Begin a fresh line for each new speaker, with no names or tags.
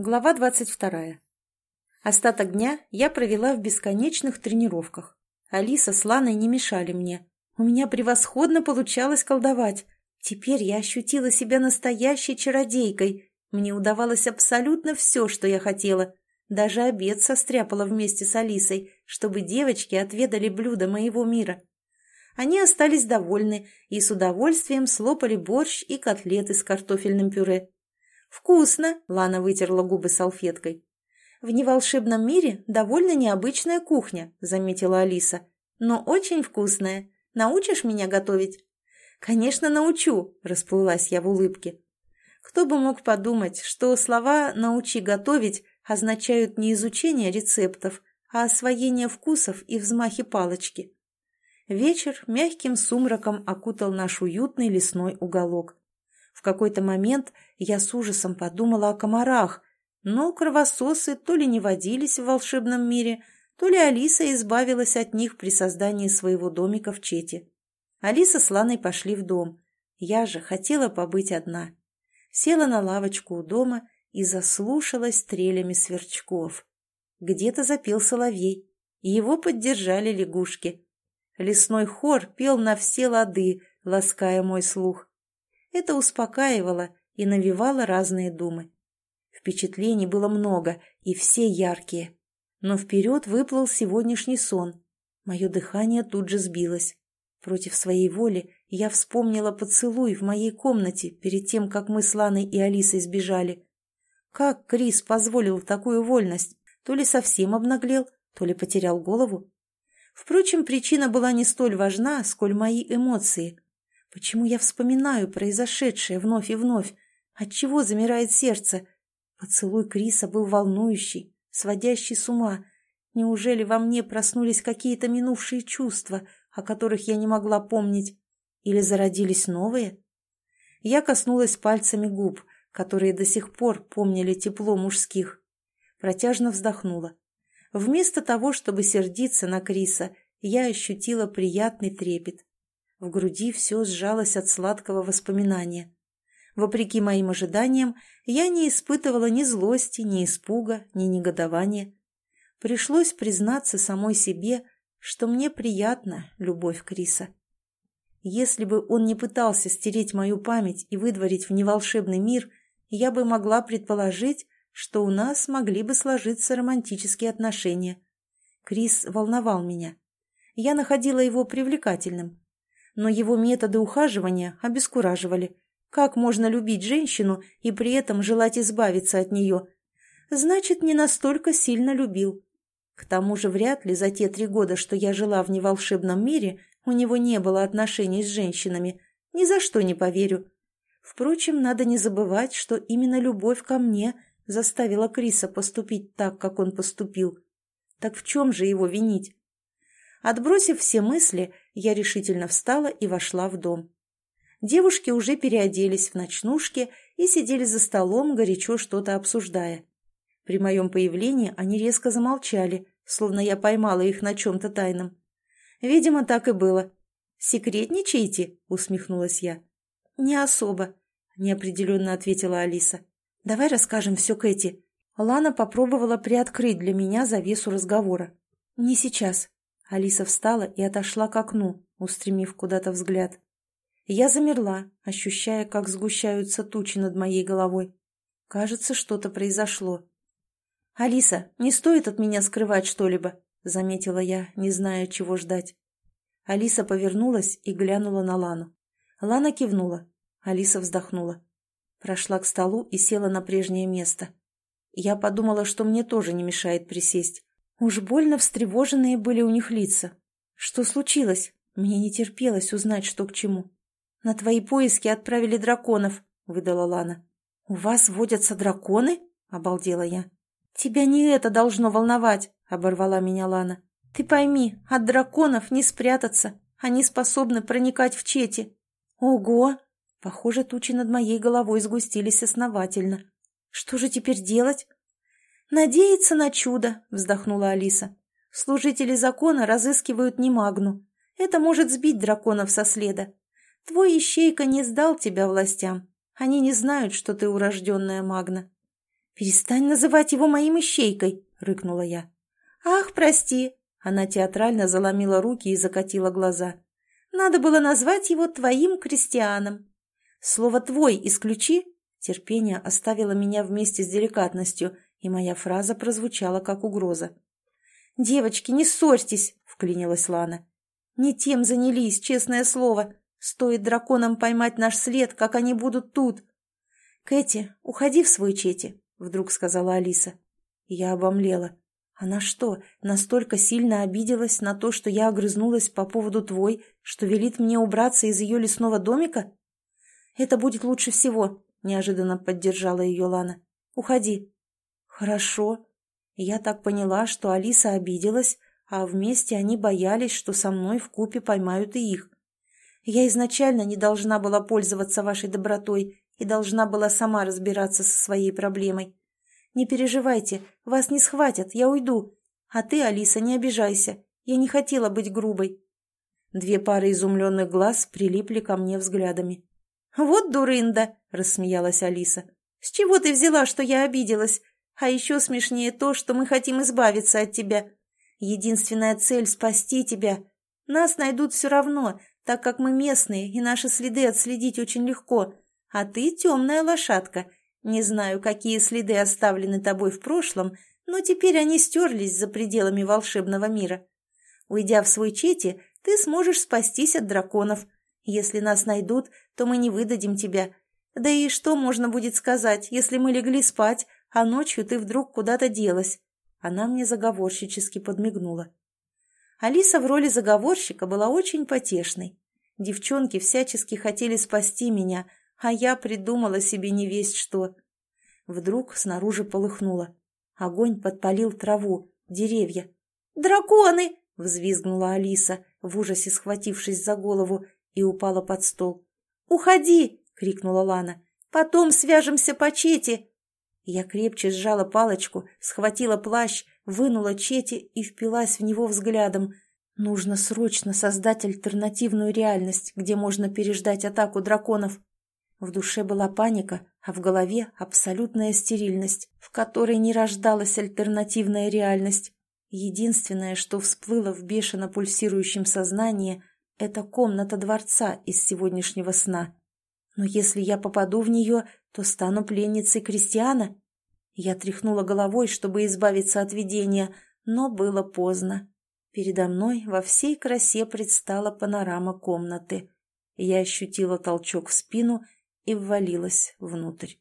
Глава 22. Остаток дня я провела в бесконечных тренировках. Алиса с Ланой не мешали мне. У меня превосходно получалось колдовать. Теперь я ощутила себя настоящей чародейкой. Мне удавалось абсолютно все, что я хотела. Даже обед состряпала вместе с Алисой, чтобы девочки отведали блюда моего мира. Они остались довольны и с удовольствием слопали борщ и котлеты с картофельным пюре. «Вкусно!» — Лана вытерла губы салфеткой. «В неволшебном мире довольно необычная кухня», — заметила Алиса. «Но очень вкусная. Научишь меня готовить?» «Конечно, научу», — расплылась я в улыбке. Кто бы мог подумать, что слова «научи готовить» означают не изучение рецептов, а освоение вкусов и взмахи палочки. Вечер мягким сумраком окутал наш уютный лесной уголок. В какой-то момент я с ужасом подумала о комарах, но кровососы то ли не водились в волшебном мире, то ли Алиса избавилась от них при создании своего домика в Чете. Алиса с Ланой пошли в дом. Я же хотела побыть одна. Села на лавочку у дома и заслушалась трелями сверчков. Где-то запел соловей, его поддержали лягушки. Лесной хор пел на все лады, лаская мой слух. Это успокаивало и навевало разные думы. Впечатлений было много, и все яркие. Но вперед выплыл сегодняшний сон. Мое дыхание тут же сбилось. Против своей воли я вспомнила поцелуй в моей комнате перед тем, как мы с Ланой и Алисой сбежали. Как Крис позволил такую вольность? То ли совсем обнаглел, то ли потерял голову. Впрочем, причина была не столь важна, сколь мои эмоции. Почему я вспоминаю произошедшее вновь и вновь? Отчего замирает сердце? Поцелуй Криса был волнующий, сводящий с ума. Неужели во мне проснулись какие-то минувшие чувства, о которых я не могла помнить? Или зародились новые? Я коснулась пальцами губ, которые до сих пор помнили тепло мужских. Протяжно вздохнула. Вместо того, чтобы сердиться на Криса, я ощутила приятный трепет. В груди все сжалось от сладкого воспоминания. Вопреки моим ожиданиям, я не испытывала ни злости, ни испуга, ни негодования. Пришлось признаться самой себе, что мне приятна любовь Криса. Если бы он не пытался стереть мою память и выдворить в неволшебный мир, я бы могла предположить, что у нас могли бы сложиться романтические отношения. Крис волновал меня. Я находила его привлекательным, но его методы ухаживания обескураживали. Как можно любить женщину и при этом желать избавиться от нее? Значит, не настолько сильно любил. К тому же вряд ли за те три года, что я жила в неволшебном мире, у него не было отношений с женщинами. Ни за что не поверю. Впрочем, надо не забывать, что именно любовь ко мне заставила Криса поступить так, как он поступил. Так в чем же его винить? Отбросив все мысли, я решительно встала и вошла в дом. Девушки уже переоделись в ночнушки и сидели за столом, горячо что-то обсуждая. При моем появлении они резко замолчали, словно я поймала их на чем-то тайном. Видимо, так и было. «Секретничаете?» — усмехнулась я. «Не особо», — неопределенно ответила Алиса. «Давай расскажем все Кэти». Лана попробовала приоткрыть для меня завесу разговора. «Не сейчас. Алиса встала и отошла к окну, устремив куда-то взгляд. Я замерла, ощущая, как сгущаются тучи над моей головой. Кажется, что-то произошло. «Алиса, не стоит от меня скрывать что-либо», — заметила я, не зная, чего ждать. Алиса повернулась и глянула на Лану. Лана кивнула. Алиса вздохнула. Прошла к столу и села на прежнее место. Я подумала, что мне тоже не мешает присесть. Уж больно встревоженные были у них лица. Что случилось? Мне не терпелось узнать, что к чему. «На твои поиски отправили драконов», — выдала Лана. «У вас водятся драконы?» — обалдела я. «Тебя не это должно волновать», — оборвала меня Лана. «Ты пойми, от драконов не спрятаться. Они способны проникать в чети». «Ого!» Похоже, тучи над моей головой сгустились основательно. «Что же теперь делать?» «Надеяться на чудо», — вздохнула Алиса. «Служители закона разыскивают не Магну. Это может сбить драконов со следа. Твой ищейка не сдал тебя властям. Они не знают, что ты урожденная Магна». «Перестань называть его моим ищейкой!» — рыкнула я. «Ах, прости!» — она театрально заломила руки и закатила глаза. «Надо было назвать его твоим крестьяном. Слово «твой» исключи!» Терпение оставило меня вместе с деликатностью, и моя фраза прозвучала как угроза. «Девочки, не ссорьтесь!» — вклинилась Лана. «Не тем занялись, честное слово. Стоит драконам поймать наш след, как они будут тут!» «Кэти, уходи в свой чети!» — вдруг сказала Алиса. Я обомлела. Она что, настолько сильно обиделась на то, что я огрызнулась по поводу твой, что велит мне убраться из ее лесного домика? Это будет лучше всего, неожиданно поддержала ее Лана. Уходи. Хорошо. Я так поняла, что Алиса обиделась, а вместе они боялись, что со мной в купе поймают и их. Я изначально не должна была пользоваться вашей добротой и должна была сама разбираться со своей проблемой. Не переживайте, вас не схватят, я уйду. А ты, Алиса, не обижайся. Я не хотела быть грубой. Две пары изумленных глаз прилипли ко мне взглядами. «Вот дурында!» — рассмеялась Алиса. «С чего ты взяла, что я обиделась? А еще смешнее то, что мы хотим избавиться от тебя. Единственная цель — спасти тебя. Нас найдут все равно, так как мы местные, и наши следы отследить очень легко. А ты темная лошадка. Не знаю, какие следы оставлены тобой в прошлом, но теперь они стерлись за пределами волшебного мира. Уйдя в свой чети, ты сможешь спастись от драконов. Если нас найдут, то мы не выдадим тебя. Да и что можно будет сказать, если мы легли спать, а ночью ты вдруг куда-то делась?» Она мне заговорщически подмигнула. Алиса в роли заговорщика была очень потешной. Девчонки всячески хотели спасти меня, а я придумала себе не весть что. Вдруг снаружи полыхнуло. Огонь подпалил траву, деревья. «Драконы!» — взвизгнула Алиса, в ужасе схватившись за голову, и упала под стол. «Уходи!» — крикнула Лана. «Потом свяжемся по Чете!» Я крепче сжала палочку, схватила плащ, вынула Чети и впилась в него взглядом. Нужно срочно создать альтернативную реальность, где можно переждать атаку драконов. В душе была паника, а в голове абсолютная стерильность, в которой не рождалась альтернативная реальность. Единственное, что всплыло в бешено пульсирующем сознании, это комната дворца из сегодняшнего сна. Но если я попаду в нее, то стану пленницей крестьяна. Я тряхнула головой, чтобы избавиться от видения, но было поздно. Передо мной во всей красе предстала панорама комнаты. Я ощутила толчок в спину и ввалилась внутрь.